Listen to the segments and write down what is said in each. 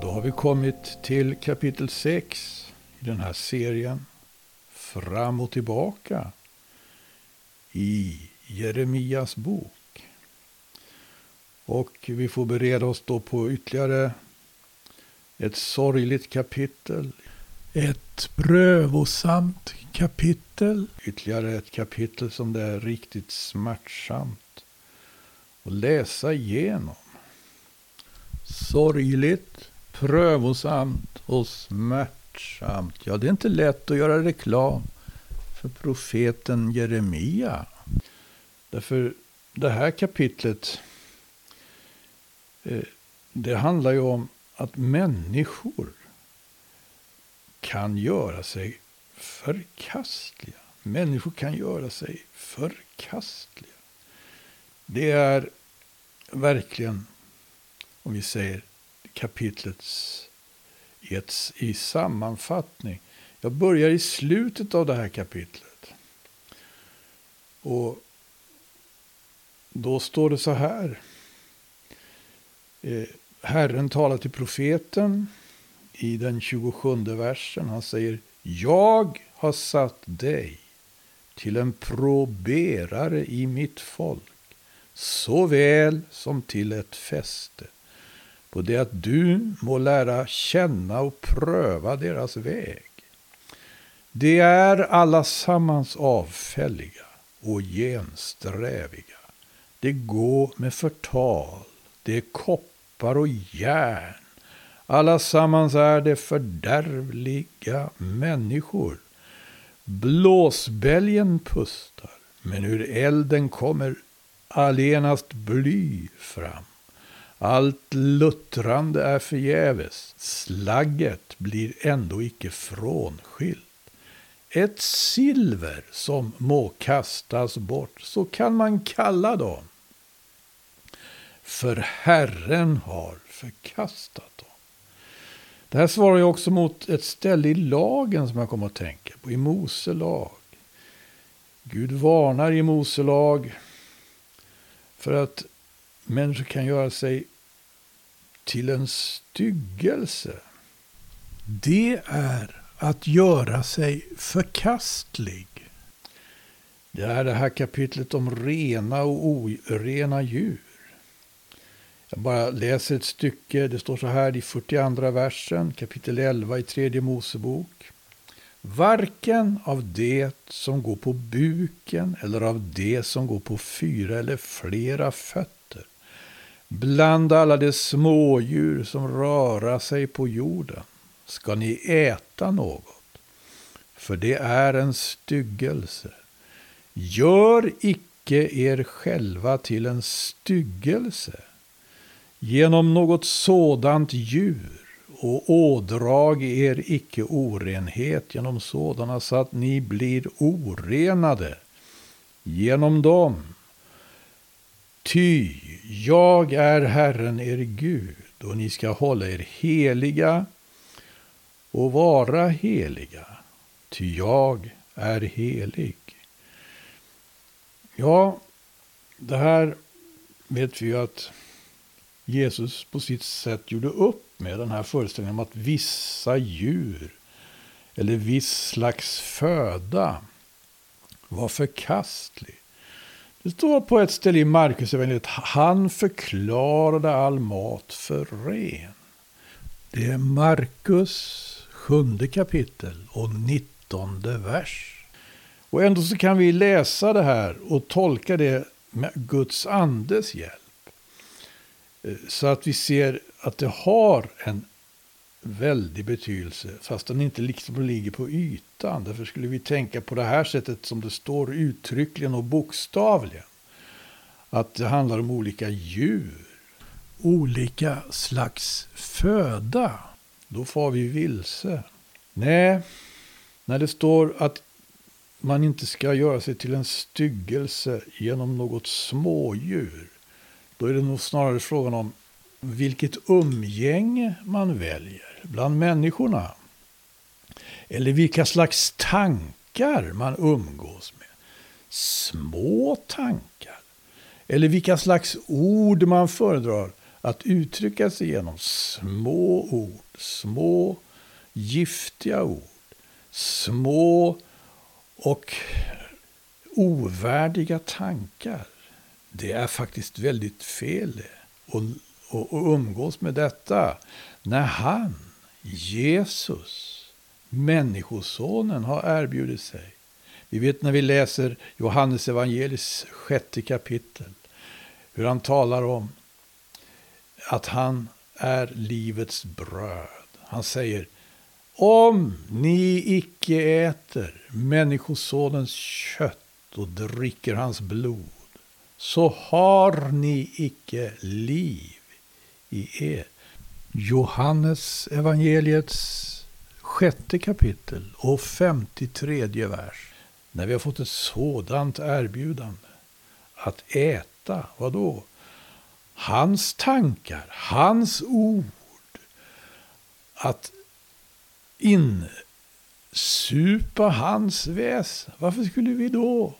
Då har vi kommit till kapitel 6 i den här serien. Fram och tillbaka i Jeremias bok. Och vi får bereda oss då på ytterligare ett sorgligt kapitel. Ett prövosamt kapitel. Ytterligare ett kapitel som det är riktigt smärtsamt att läsa igenom. Sorgligt, prövosamt och smärtsamt. Ja, det är inte lätt att göra reklam för profeten Jeremia. Därför det här kapitlet, eh, det handlar ju om att människor kan göra sig förkastliga. Människor kan göra sig förkastliga. Det är verkligen, om vi säger kapitlets i, ett, i sammanfattning. Jag börjar i slutet av det här kapitlet. Och då står det så här. Eh, Herren talar till profeten i den 27 versen. Han säger Jag har satt dig till en proberare i mitt folk såväl som till ett fäste och det är att du må lära känna och pröva deras väg. De är allasammans avfälliga och gensträviga. Det går med förtal, det är koppar och järn. Allasammans är det fördärvliga människor. Blåsbälgen pustar, men ur elden kommer allenast bly fram. Allt luttrande är förgäves, slagget blir ändå icke frånskilt. Ett silver som må kastas bort, så kan man kalla dem. För Herren har förkastat dem. Det här svarar ju också mot ett ställe i lagen som jag kommer att tänka på, i Mose lag. Gud varnar i Mose lag för att människor kan göra sig till en styggelse. Det är att göra sig förkastlig. Det är det här kapitlet om rena och orena djur. Jag bara läser ett stycke. Det står så här i 42 versen, kapitel 11 i tredje Mosebok. Varken av det som går på buken eller av det som går på fyra eller flera fötter. Bland alla de smådjur som röra sig på jorden ska ni äta något. För det är en styggelse. Gör icke er själva till en styggelse genom något sådant djur och ådrag er icke orenhet genom sådana så att ni blir orenade genom dem. Ty jag är Herren er Gud och ni ska hålla er heliga och vara heliga, ty jag är helig. Ja, det här vet vi ju att Jesus på sitt sätt gjorde upp med den här föreställningen om att vissa djur eller viss slags föda var förkastlig. Det står på ett ställe i Markus evangeliet han förklarade all mat för ren. Det är Markus sjunde kapitel och nittonde vers. Och ändå så kan vi läsa det här och tolka det med Guds andes hjälp. Eh, så att vi ser att det har en väldig betydelse, fast den inte liksom ligger på ytan. Därför skulle vi tänka på det här sättet som det står uttryckligen och bokstavligen. Att det handlar om olika djur. Olika slags föda. Då får vi vilse. Nej, när det står att man inte ska göra sig till en styggelse genom något smådjur. Då är det nog snarare frågan om vilket umgänge man väljer bland människorna. Eller vilka slags tankar man umgås med. Små tankar. Eller vilka slags ord man föredrar att uttrycka sig genom små ord, små giftiga ord, små och ovärdiga tankar. Det är faktiskt väldigt fel att, umgås med detta när han, Jesus, Människosonen, har erbjudit sig. Vi vet när vi läser Johannes evangelis sjätte kapitel hur han talar om att han är livets bröd. Han säger om ni icke äter Människosonens kött och dricker hans blod så har ni icke liv i er. Johannes evangeliets sjätte kapitel och 53 vers. När vi har fått ett sådant erbjudande att äta, vad då? Hans tankar, hans ord. Att insupa hans väsen. Varför skulle vi då,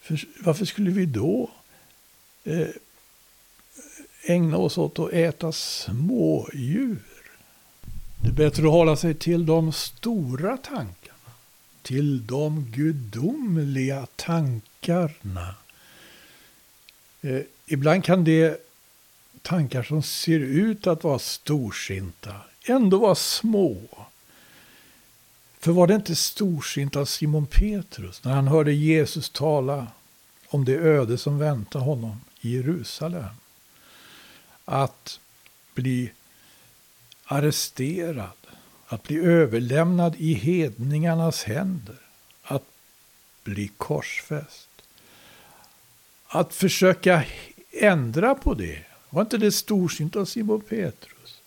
för, varför skulle vi då eh, ägna oss åt att äta smådjur? Det är bättre att hålla sig till de stora tankarna. Till de gudomliga tankarna. Eh, ibland kan det tankar som ser ut att vara storsinta ändå vara små. För var det inte storsint av Simon Petrus när han hörde Jesus tala om det öde som väntar honom i Jerusalem? Att bli arresterad, att bli överlämnad i hedningarnas händer, att bli korsfäst. Att försöka ändra på det, var inte det storsint av Simon Petrus?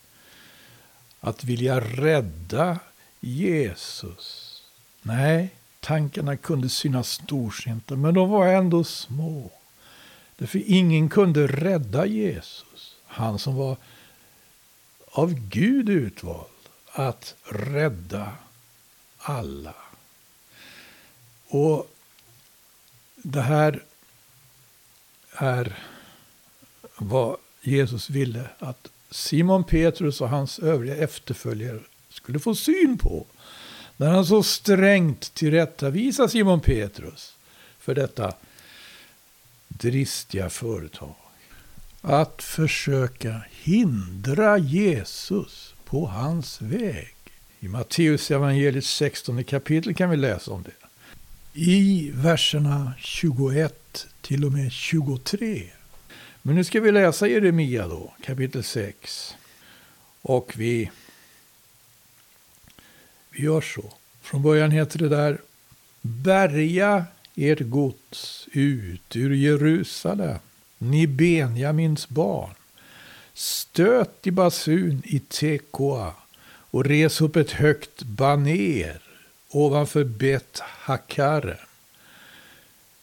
Att vilja rädda Jesus. Nej, tankarna kunde synas storsinta, men de var ändå små. Därför ingen kunde rädda Jesus. Han som var av Gud utvald att rädda alla. Och det här är vad Jesus ville att Simon Petrus och hans övriga efterföljare skulle få syn på. När han så strängt tillrättavisar Simon Petrus för detta dristiga företag. Att försöka hindra Jesus på hans väg. I Matteus evangeliet 16 kapitel kan vi läsa om det. I verserna 21 till och med 23. Men nu ska vi läsa Jeremia då, kapitel 6. Och vi vi gör så. Från början heter det där Bärga ert gods ut ur Jerusalem, ni Benjamins barn. Stöt i basun i Tekoa och res upp ett högt baner ovanför Bet Hakare.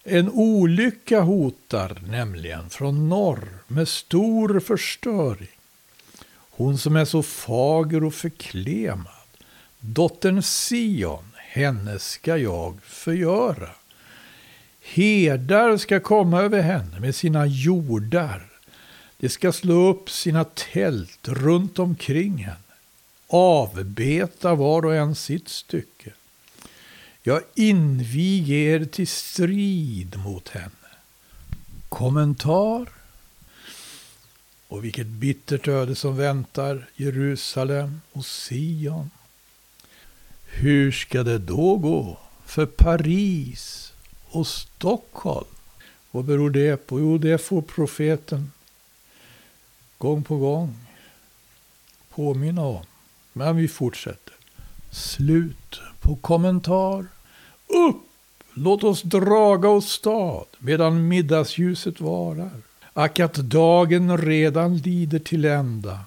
En olycka hotar nämligen från norr med stor förstöring. Hon som är så fager och förklemad Dottern Sion, henne ska jag förgöra. Herdar ska komma över henne med sina jordar. De ska slå upp sina tält runt omkring henne. Avbeta var och en sitt stycke. Jag inviger er till strid mot henne. Kommentar. Och vilket bittert öde som väntar Jerusalem och Sion. Hur ska det då gå för Paris och Stockholm? Vad beror det på? Jo, det får profeten gång på gång påminna om. Men vi fortsätter. Slut på kommentar. Upp! Låt oss draga oss stad medan middagsljuset varar. Ack att dagen redan lider till ända.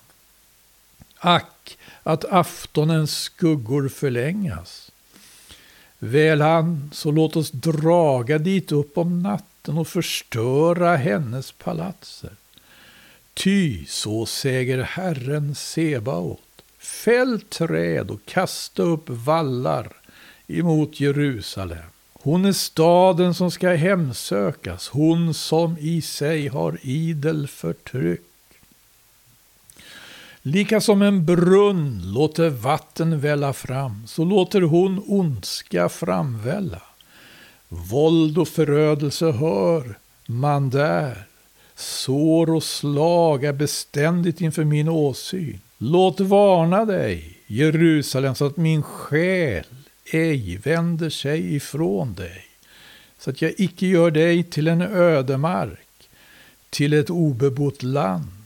Ack att aftonens skuggor förlängas. Väl han, så låt oss draga dit upp om natten och förstöra hennes palatser. Ty, så säger Herren Sebaot, fäll träd och kasta upp vallar emot Jerusalem. Hon är staden som ska hemsökas, hon som i sig har idel förtryck. Lika som en brunn låter vatten välla fram, så låter hon ondska framvälla. Våld och förödelse hör man där. Sår och slag är beständigt inför min åsyn. Låt varna dig, Jerusalem, så att min själ ej vänder sig ifrån dig, så att jag icke gör dig till en ödemark, till ett obebott land.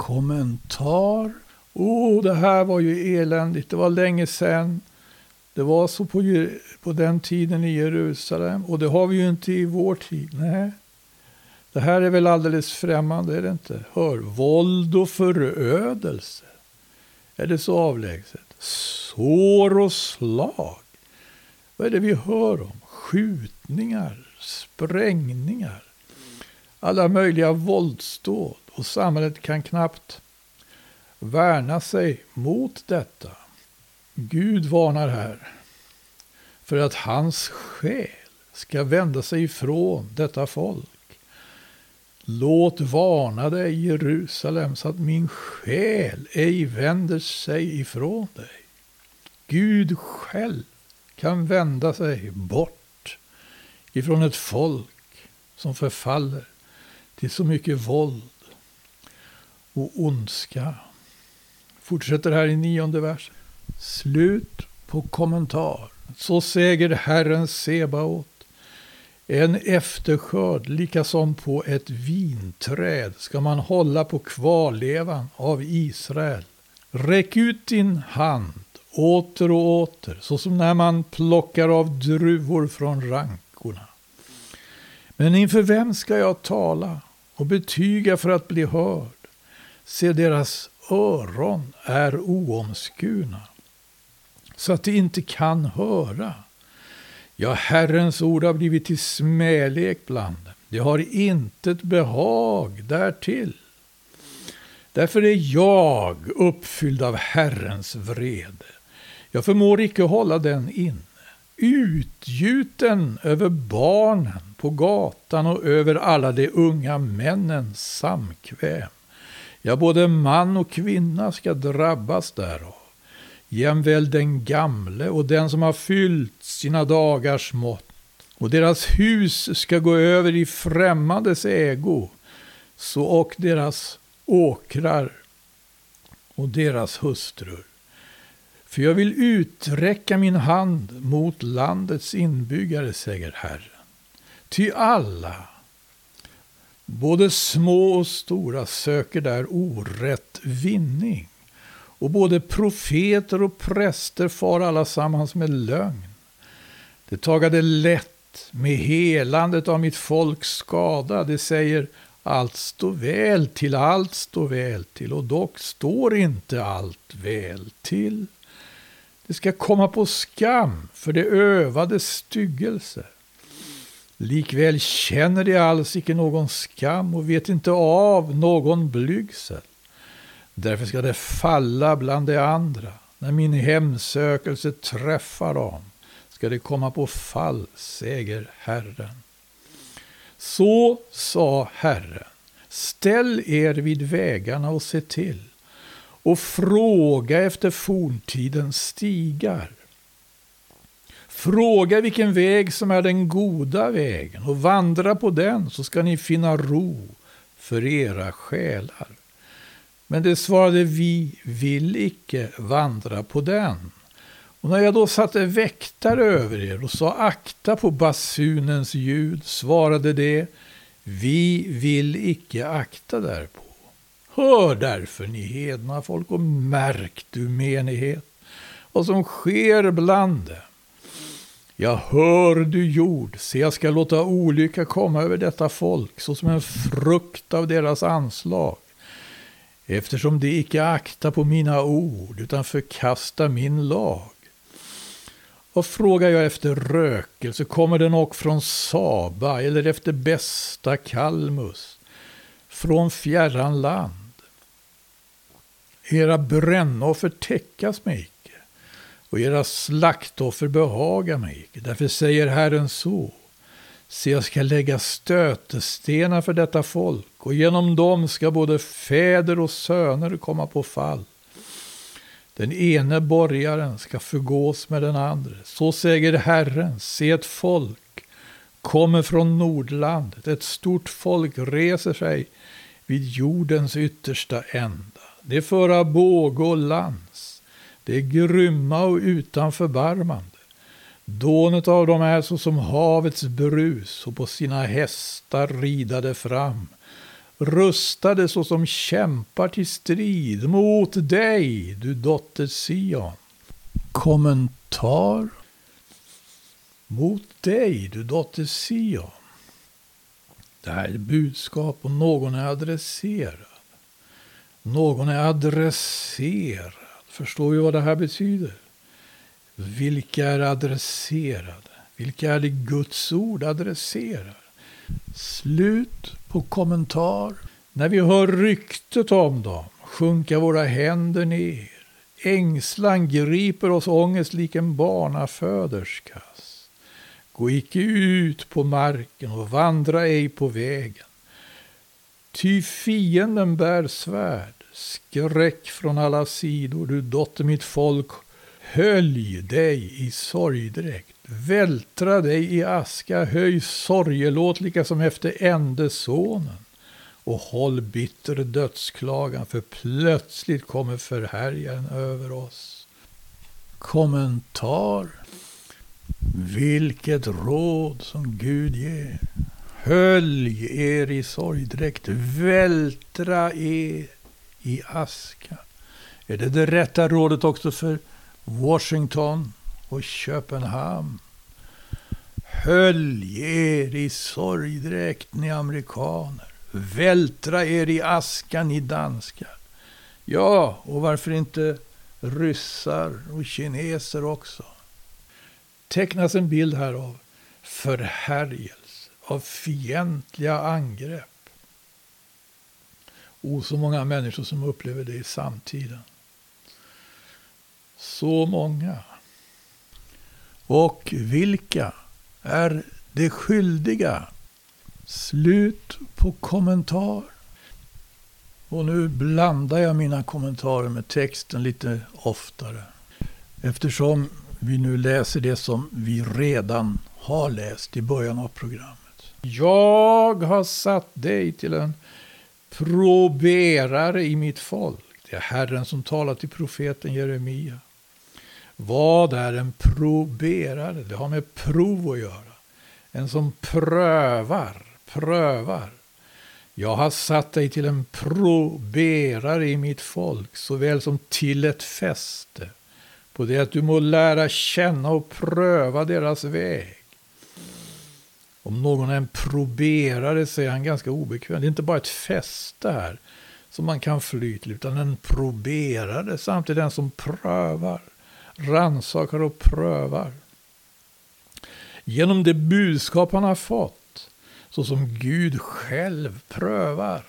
Kommentar. Oh, det här var ju eländigt. Det var länge sedan. Det var så på, på den tiden i Jerusalem. Och det har vi ju inte i vår tid. Nej. Det här är väl alldeles främmande, är det inte? Hör, våld och förödelse. Är det så avlägset? Sår och slag. Vad är det vi hör om? Skjutningar, sprängningar. Alla möjliga våldsdåd. Och samhället kan knappt värna sig mot detta. Gud varnar här för att hans själ ska vända sig ifrån detta folk. Låt varna dig, Jerusalem, så att min själ ej vänder sig ifrån dig. Gud själv kan vända sig bort ifrån ett folk som förfaller till så mycket våld och ondska. Fortsätter här i nionde vers. Slut på kommentar. Så säger Herren Sebaot. En efterskörd, lika som på ett vinträd, ska man hålla på kvarlevan av Israel. Räck ut din hand åter och åter, såsom när man plockar av druvor från rankorna. Men inför vem ska jag tala och betyga för att bli hörd? Se, deras öron är oomskurna, så att de inte kan höra. Ja, Herrens ord har blivit till smälek bland dem. De har intet behag därtill. Därför är jag uppfylld av Herrens vrede. Jag förmår icke hålla den inne. Utgjuten över barnen på gatan och över alla de unga männens samkväm. Ja, både man och kvinna ska drabbas därav jämväl den gamle och den som har fyllt sina dagars mått. Och deras hus ska gå över i främmandes ägo, så och deras åkrar och deras hustrur. För jag vill uträcka min hand mot landets inbyggare, säger Herren. Ty alla, både små och stora, söker där orätt vinning. Och både profeter och präster far allasammans med lögn. Det tagade lätt med helandet av mitt folks skada. Det säger allt står väl till, allt står väl till. Och dock står inte allt väl till. Det ska komma på skam för det övade styggelse. Likväl känner de alls icke någon skam och vet inte av någon blygsel. Därför ska det falla bland de andra. När min hemsökelse träffar dem ska det komma på fall, säger Herren. Så sa Herren. Ställ er vid vägarna och se till och fråga efter forntidens stigar. Fråga vilken väg som är den goda vägen och vandra på den så ska ni finna ro för era själar. Men det svarade vi vill icke vandra på den. Och när jag då satte väktare över er och sa akta på basunens ljud svarade det vi vill icke akta därpå. Hör därför ni hedna folk och märk du menighet vad som sker bland dem. Jag hör du jord, se jag ska låta olycka komma över detta folk såsom en frukt av deras anslag eftersom de icke aktar på mina ord utan förkastar min lag. Och frågar jag efter rökelse kommer den och från Saba eller efter bästa Kalmus, från fjärran land. Era brännoffer täckas mig och era slaktoffer behaga mig icke. Därför säger Herren så. Se, jag ska lägga stötestenar för detta folk och genom dem ska både fäder och söner komma på fall. Den ene borgaren ska förgås med den andra. Så säger Herren, se ett folk kommer från Nordlandet. Ett stort folk reser sig vid jordens yttersta ända. Det föra båge och lans. Det är grymma och utan förbarmande. Dånet av dem är såsom havets brus och på sina hästar ridade fram rustade såsom kämpar till strid mot dig, du dotter Sion. Kommentar? Mot dig, du dotter Sion. Det här är ett budskap och någon är adresserad. Någon är adresserad. Förstår vi vad det här betyder? Vilka är adresserade? Vilka är det Guds ord adresserar? Slut på kommentar. När vi hör ryktet om dem sjunka våra händer ner. Ängslan griper oss ångest lik en barnaföderskas. Gå icke ut på marken och vandra ej på vägen. Ty fienden bär svärd, skräck från alla sidor, du dotter mitt folk, hölj dig i sorgdräkt. Vältra dig i aska, höj sorgelåt lika som efter ändesonen och håll bitter dödsklagan, för plötsligt kommer förhärjaren över oss. Kommentar. Vilket råd som Gud ger. Hölj er i sorgdräkt, vältra er i aska. Är det det rätta rådet också för Washington och Köpenhamn? Hölj er i sorgdräkt, ni amerikaner. Vältra er i askan, ni danskar. Ja, och varför inte ryssar och kineser också? Tecknas en bild här av förhärjelse, av fientliga angrepp. Och så många människor som upplever det i samtiden. Så många. Och vilka är de skyldiga? Slut på kommentar. Och nu blandar jag mina kommentarer med texten lite oftare. Eftersom vi nu läser det som vi redan har läst i början av programmet. Jag har satt dig till en proberare i mitt folk. Det är Herren som talar till profeten Jeremia. Vad är en proberare? Det har med prov att göra. En som prövar, prövar. Jag har satt dig till en proberare i mitt folk, såväl som till ett fäste. På det att du må lära känna och pröva deras väg. Om någon är en proberare så är han ganska obekväm. Det är inte bara ett fäste här som man kan fly till, utan en proberare samtidigt den som prövar rannsakar och prövar. Genom det budskap han har fått, så som Gud själv prövar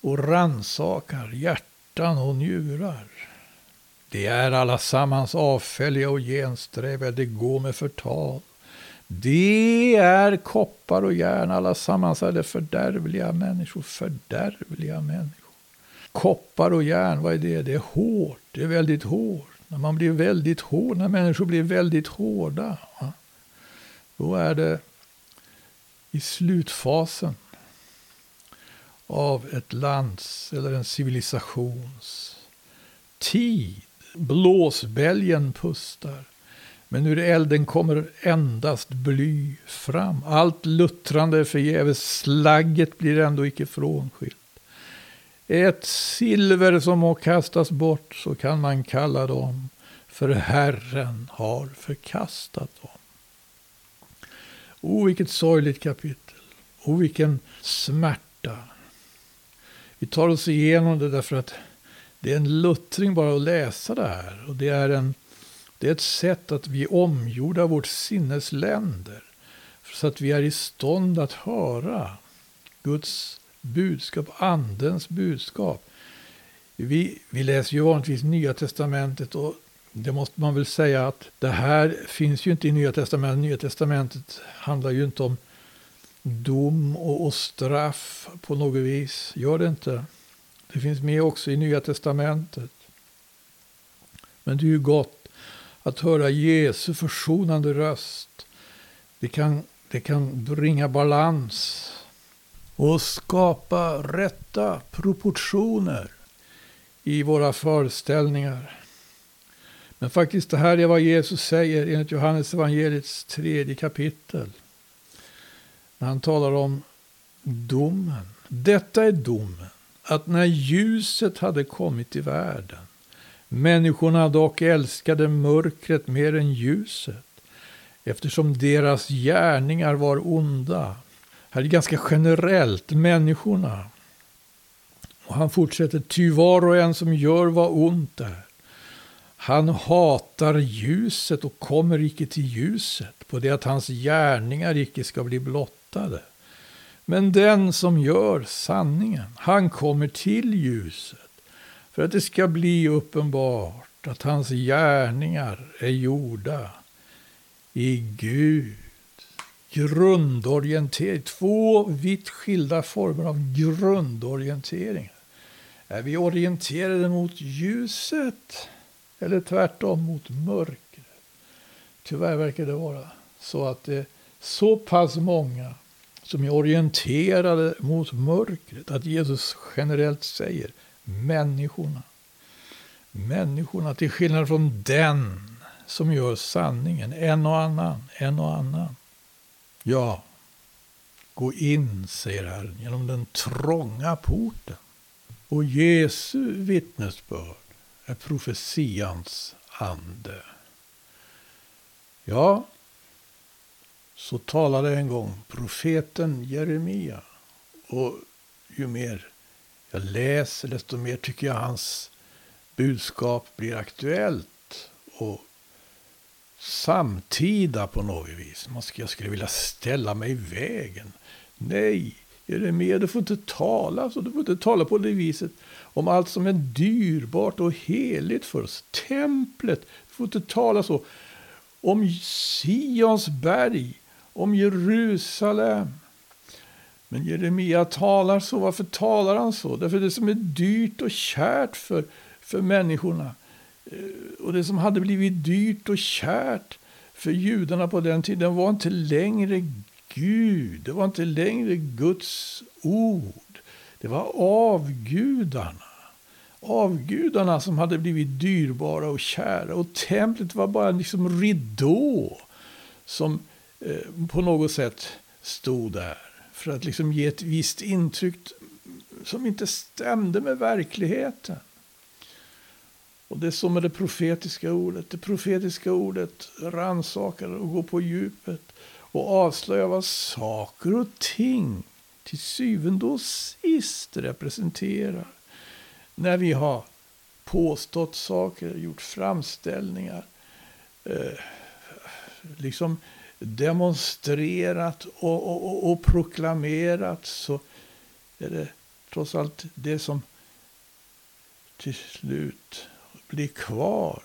och rannsakar hjärtan och njurar. Det är allasammans avfälliga och gensträviga, det går med förtal. Det är koppar och järn, allasammans är det fördärvliga människor, fördärvliga människor. Koppar och järn, vad är det? Det är hårt, det är väldigt hårt. När man blir väldigt hård, när människor blir väldigt hårda. Då är det i slutfasen av ett lands eller en civilisations tid. Blåsbälgen pustar. Men ur elden kommer endast bly fram. Allt luttrande är förgäves. Slagget blir ändå icke frånskilt. Ett silver som må kastas bort så kan man kalla dem för Herren har förkastat dem. O, vilket sorgligt kapitel. O, vilken smärta. Vi tar oss igenom det därför att det är en luttring bara att läsa det här. Och det är, en, det är ett sätt att vi omgjorda vårt sinnesländer. Så att vi är i stånd att höra Guds budskap, andens budskap. Vi, vi läser ju vanligtvis Nya Testamentet och det måste man väl säga att det här finns ju inte i Nya Testamentet. Nya Testamentet handlar ju inte om dom och, och straff på något vis. Gör det inte. Det finns med också i Nya Testamentet. Men det är ju gott att höra Jesu försonande röst. Det kan, det kan bringa balans och skapa rätta proportioner i våra föreställningar. Men faktiskt det här är vad Jesus säger enligt Johannes evangeliets tredje kapitel. När han talar om domen. Detta är domen, att när ljuset hade kommit i världen, människorna dock älskade mörkret mer än ljuset, eftersom deras gärningar var onda. Här är det ganska generellt, människorna. Och han fortsätter, ty var och en som gör vad ont är, han hatar ljuset och kommer icke till ljuset, på det att hans gärningar icke ska bli blottade. Men den som gör sanningen, han kommer till ljuset, för att det ska bli uppenbart att hans gärningar är gjorda i Gud. Grundorientering, två vitt skilda former av grundorientering. Är vi orienterade mot ljuset eller tvärtom mot mörkret? Tyvärr verkar det vara så att det är så pass många som är orienterade mot mörkret att Jesus generellt säger människorna. Människorna till skillnad från den som gör sanningen, en och annan, en och annan. Ja, gå in, säger Herren, genom den trånga porten. Och Jesu vittnesbörd är profetians ande. Ja, så talade en gång profeten Jeremia. Och ju mer jag läser, desto mer tycker jag hans budskap blir aktuellt och samtida på något vis. Man ska, jag skulle vilja ställa mig i vägen. Nej, Jeremia, du får inte tala så. Du får inte tala på det viset om allt som är dyrbart och heligt för oss. Templet, du får inte tala så. Om Sions berg, om Jerusalem. Men Jeremia talar så. Varför talar han så? Därför det som är dyrt och kärt för, för människorna. Eh, och det som hade blivit dyrt och kärt för judarna på den tiden var inte längre Gud. Det var inte längre Guds ord. Det var avgudarna. Avgudarna som hade blivit dyrbara och kära. Och templet var bara liksom ridå som eh, på något sätt stod där. För att liksom ge ett visst intryck som inte stämde med verkligheten. Och det är som med det profetiska ordet. Det profetiska ordet rannsakar och går på djupet och avslöjar vad saker och ting till syvende och sist representerar. När vi har påstått saker, gjort framställningar, eh, liksom demonstrerat och, och, och, och proklamerat så är det trots allt det som till slut blir kvar.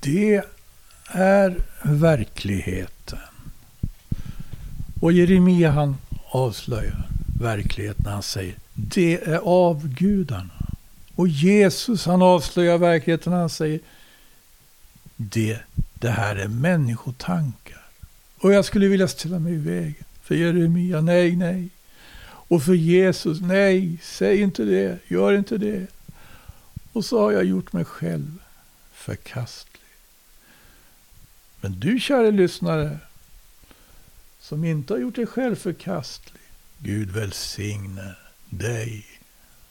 Det är verkligheten. Och Jeremia han avslöjar verkligheten när han säger det är avgudarna. Och Jesus han avslöjar verkligheten när han säger det, det här är människotankar. Och jag skulle vilja ställa mig i vägen. För Jeremia, nej, nej. Och för Jesus, nej, säg inte det, gör inte det. Och så har jag gjort mig själv förkastlig. Men du, kära lyssnare, som inte har gjort dig själv förkastlig, Gud välsigne dig.